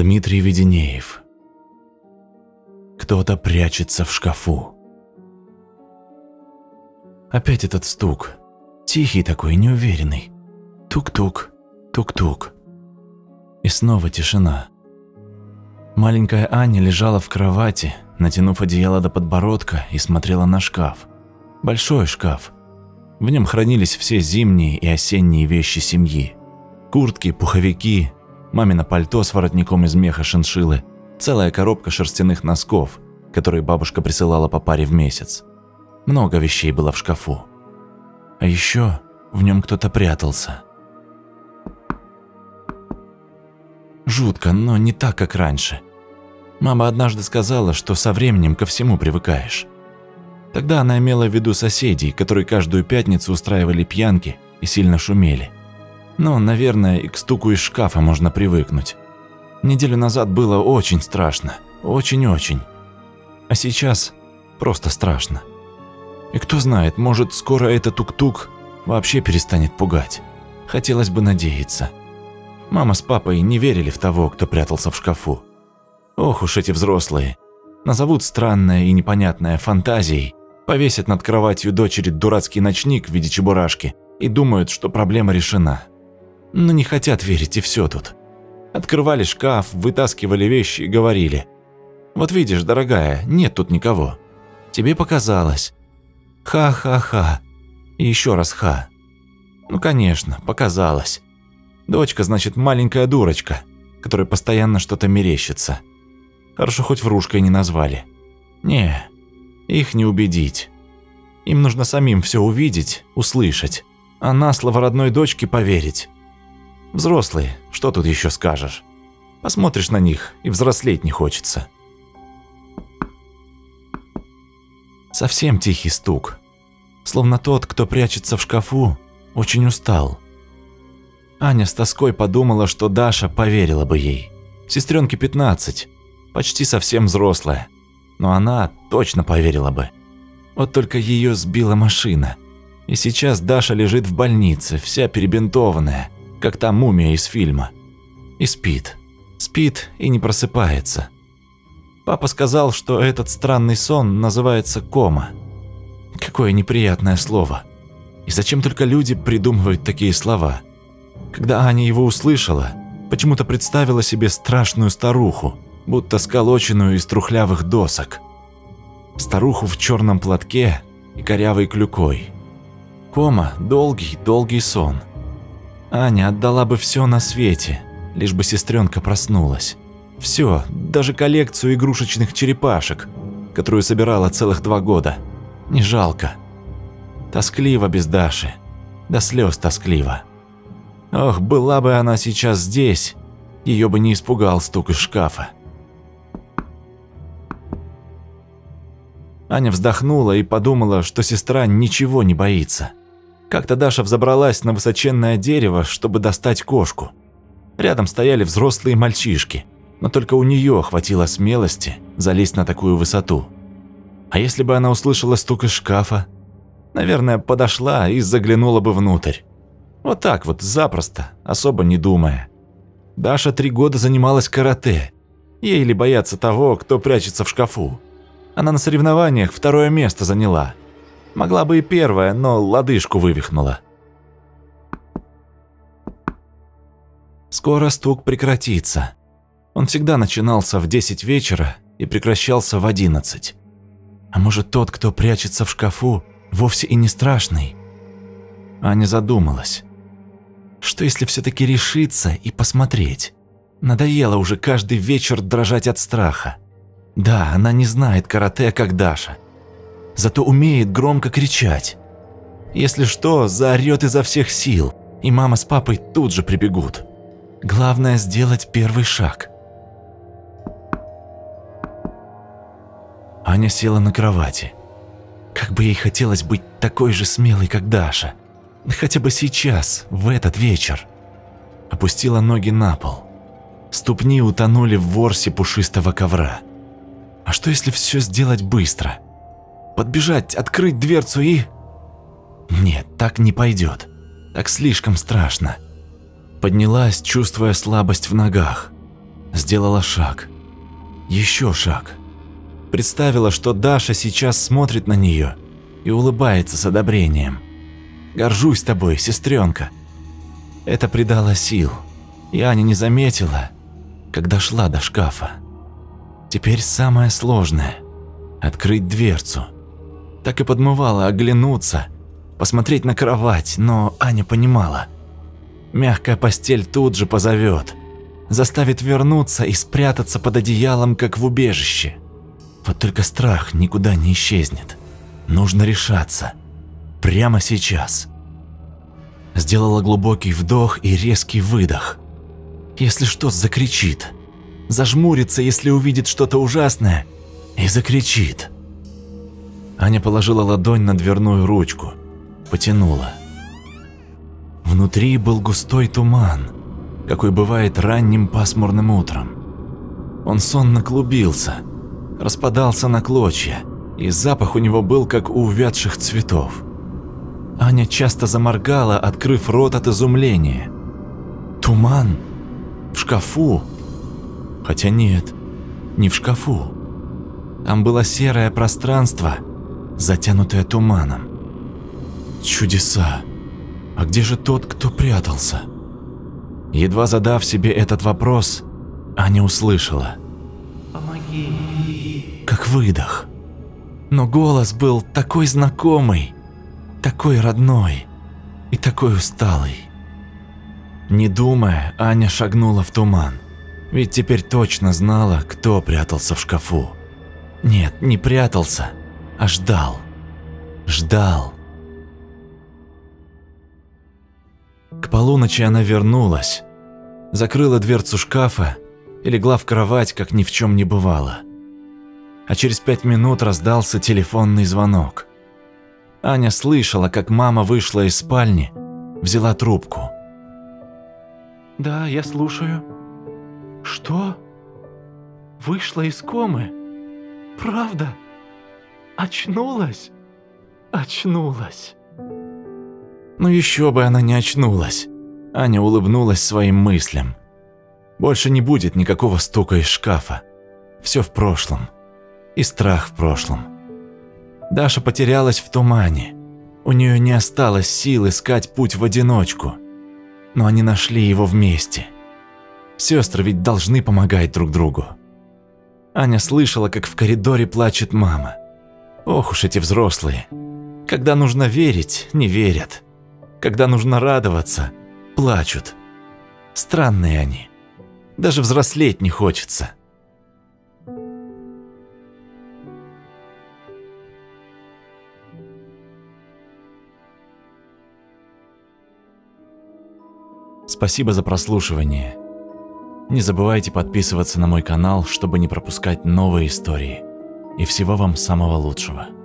Дмитрий Веденеев. Кто-то прячется в шкафу. Опять этот стук. Тихий такой, неуверенный. Тук-тук, тук-тук. И снова тишина. Маленькая Аня лежала в кровати, натянув одеяло до подбородка и смотрела на шкаф. Большой шкаф. В нем хранились все зимние и осенние вещи семьи. Куртки, пуховики, мамино пальто с воротником из меха шиншиллы, целая коробка шерстяных носков, которые бабушка присылала по паре в месяц. Много вещей было в шкафу. А еще в нем кто-то прятался. Жутко, но не так, как раньше. Мама однажды сказала, что со временем ко всему привыкаешь. Тогда она имела в виду соседей, которые каждую пятницу устраивали пьянки и сильно шумели. Но, наверное, и к стуку из шкафа можно привыкнуть. Неделю назад было очень страшно. Очень-очень. А сейчас просто страшно. И кто знает, может, скоро этот тук-тук вообще перестанет пугать. Хотелось бы надеяться. Мама с папой не верили в того, кто прятался в шкафу. Ох уж эти взрослые. Назовут странное и непонятное фантазией, повесят над кроватью дочери дурацкий ночник в виде чебурашки и думают, что проблема решена. Но не хотят верить и все тут. Открывали шкаф, вытаскивали вещи и говорили. «Вот видишь, дорогая, нет тут никого. Тебе показалось. Ха-ха-ха. И еще раз ха. Ну, конечно, показалось. Дочка, значит, маленькая дурочка, которая постоянно что-то мерещится. Хорошо, хоть врушкой не назвали. Не, их не убедить. Им нужно самим все увидеть, услышать, а на слово родной дочки поверить. Взрослые, что тут еще скажешь? Посмотришь на них, и взрослеть не хочется. Совсем тихий стук. Словно тот, кто прячется в шкафу, очень устал. Аня с тоской подумала, что Даша поверила бы ей. Сестренке 15, почти совсем взрослая. Но она точно поверила бы. Вот только ее сбила машина. И сейчас Даша лежит в больнице, вся перебинтованная, как та мумия из фильма. И спит. Спит и не просыпается. Папа сказал, что этот странный сон называется кома. Какое неприятное слово. И зачем только люди придумывают такие слова? Когда Аня его услышала, почему-то представила себе страшную старуху, будто сколоченную из трухлявых досок. Старуху в черном платке и корявой клюкой. Кома – долгий-долгий сон. Аня отдала бы все на свете, лишь бы сестренка проснулась. Все, даже коллекцию игрушечных черепашек, которую собирала целых два года. Не жалко. Тоскливо без Даши. До слез тоскливо. Ох, была бы она сейчас здесь, ее бы не испугал стук из шкафа. Аня вздохнула и подумала, что сестра ничего не боится. Как-то Даша взобралась на высоченное дерево, чтобы достать кошку. Рядом стояли взрослые мальчишки, но только у нее хватило смелости залезть на такую высоту. А если бы она услышала стук из шкафа? Наверное, подошла и заглянула бы внутрь. Вот так вот, запросто, особо не думая. Даша три года занималась карате. Ей ли бояться того, кто прячется в шкафу? Она на соревнованиях второе место заняла. Могла бы и первое, но лодыжку вывихнула. Скоро стук прекратится. Он всегда начинался в 10 вечера и прекращался в 11. А может, тот, кто прячется в шкафу, вовсе и не страшный? Аня задумалась. Что если все-таки решиться и посмотреть? Надоело уже каждый вечер дрожать от страха. Да, она не знает карате, как Даша. Зато умеет громко кричать. Если что, заорет изо всех сил, и мама с папой тут же прибегут. Главное сделать первый шаг. Аня села на кровати. Как бы ей хотелось быть такой же смелой, как Даша. Хотя бы сейчас, в этот вечер. Опустила ноги на пол. Ступни утонули в ворсе пушистого ковра. А что если все сделать быстро? Подбежать, открыть дверцу и... Нет, так не пойдет. Так слишком страшно. Поднялась, чувствуя слабость в ногах. Сделала шаг. Еще шаг. Представила, что Даша сейчас смотрит на нее и улыбается с одобрением. «Горжусь тобой, сестренка». Это придало сил, и Аня не заметила, когда шла до шкафа. Теперь самое сложное – открыть дверцу. Так и подмывала оглянуться, посмотреть на кровать, но Аня понимала. Мягкая постель тут же позовет, заставит вернуться и спрятаться под одеялом, как в убежище. Вот только страх никуда не исчезнет. Нужно решаться. Прямо сейчас. Сделала глубокий вдох и резкий выдох. Если что, закричит. Зажмурится, если увидит что-то ужасное, и закричит. Аня положила ладонь на дверную ручку, потянула. Внутри был густой туман, какой бывает ранним пасмурным утром. Он сонно клубился, распадался на клочья, и запах у него был как у увядших цветов. Аня часто заморгала, открыв рот от изумления. Туман? В шкафу? Хотя нет, не в шкафу. Там было серое пространство, затянутое туманом. Чудеса. А где же тот, кто прятался? Едва задав себе этот вопрос, Аня услышала. Помоги. Как выдох. Но голос был такой знакомый, такой родной и такой усталый. Не думая, Аня шагнула в туман, ведь теперь точно знала, кто прятался в шкафу. Нет, не прятался, а ждал. Ждал. К полуночи она вернулась, закрыла дверцу шкафа и легла в кровать, как ни в чем не бывало. А через пять минут раздался телефонный звонок. Аня слышала, как мама вышла из спальни, взяла трубку. Да, я слушаю. Что? Вышла из комы? Правда? Очнулась? Очнулась. Ну еще бы она не очнулась. Аня улыбнулась своим мыслям. Больше не будет никакого стука из шкафа. Все в прошлом. И страх в прошлом. Даша потерялась в тумане. У нее не осталось сил искать путь в одиночку. Но они нашли его вместе. Сестры ведь должны помогать друг другу. Аня слышала, как в коридоре плачет мама. Ох уж эти взрослые. Когда нужно верить, не верят. Когда нужно радоваться, плачут. Странные они. Даже взрослеть не хочется. Спасибо за прослушивание. Не забывайте подписываться на мой канал, чтобы не пропускать новые истории. И всего вам самого лучшего.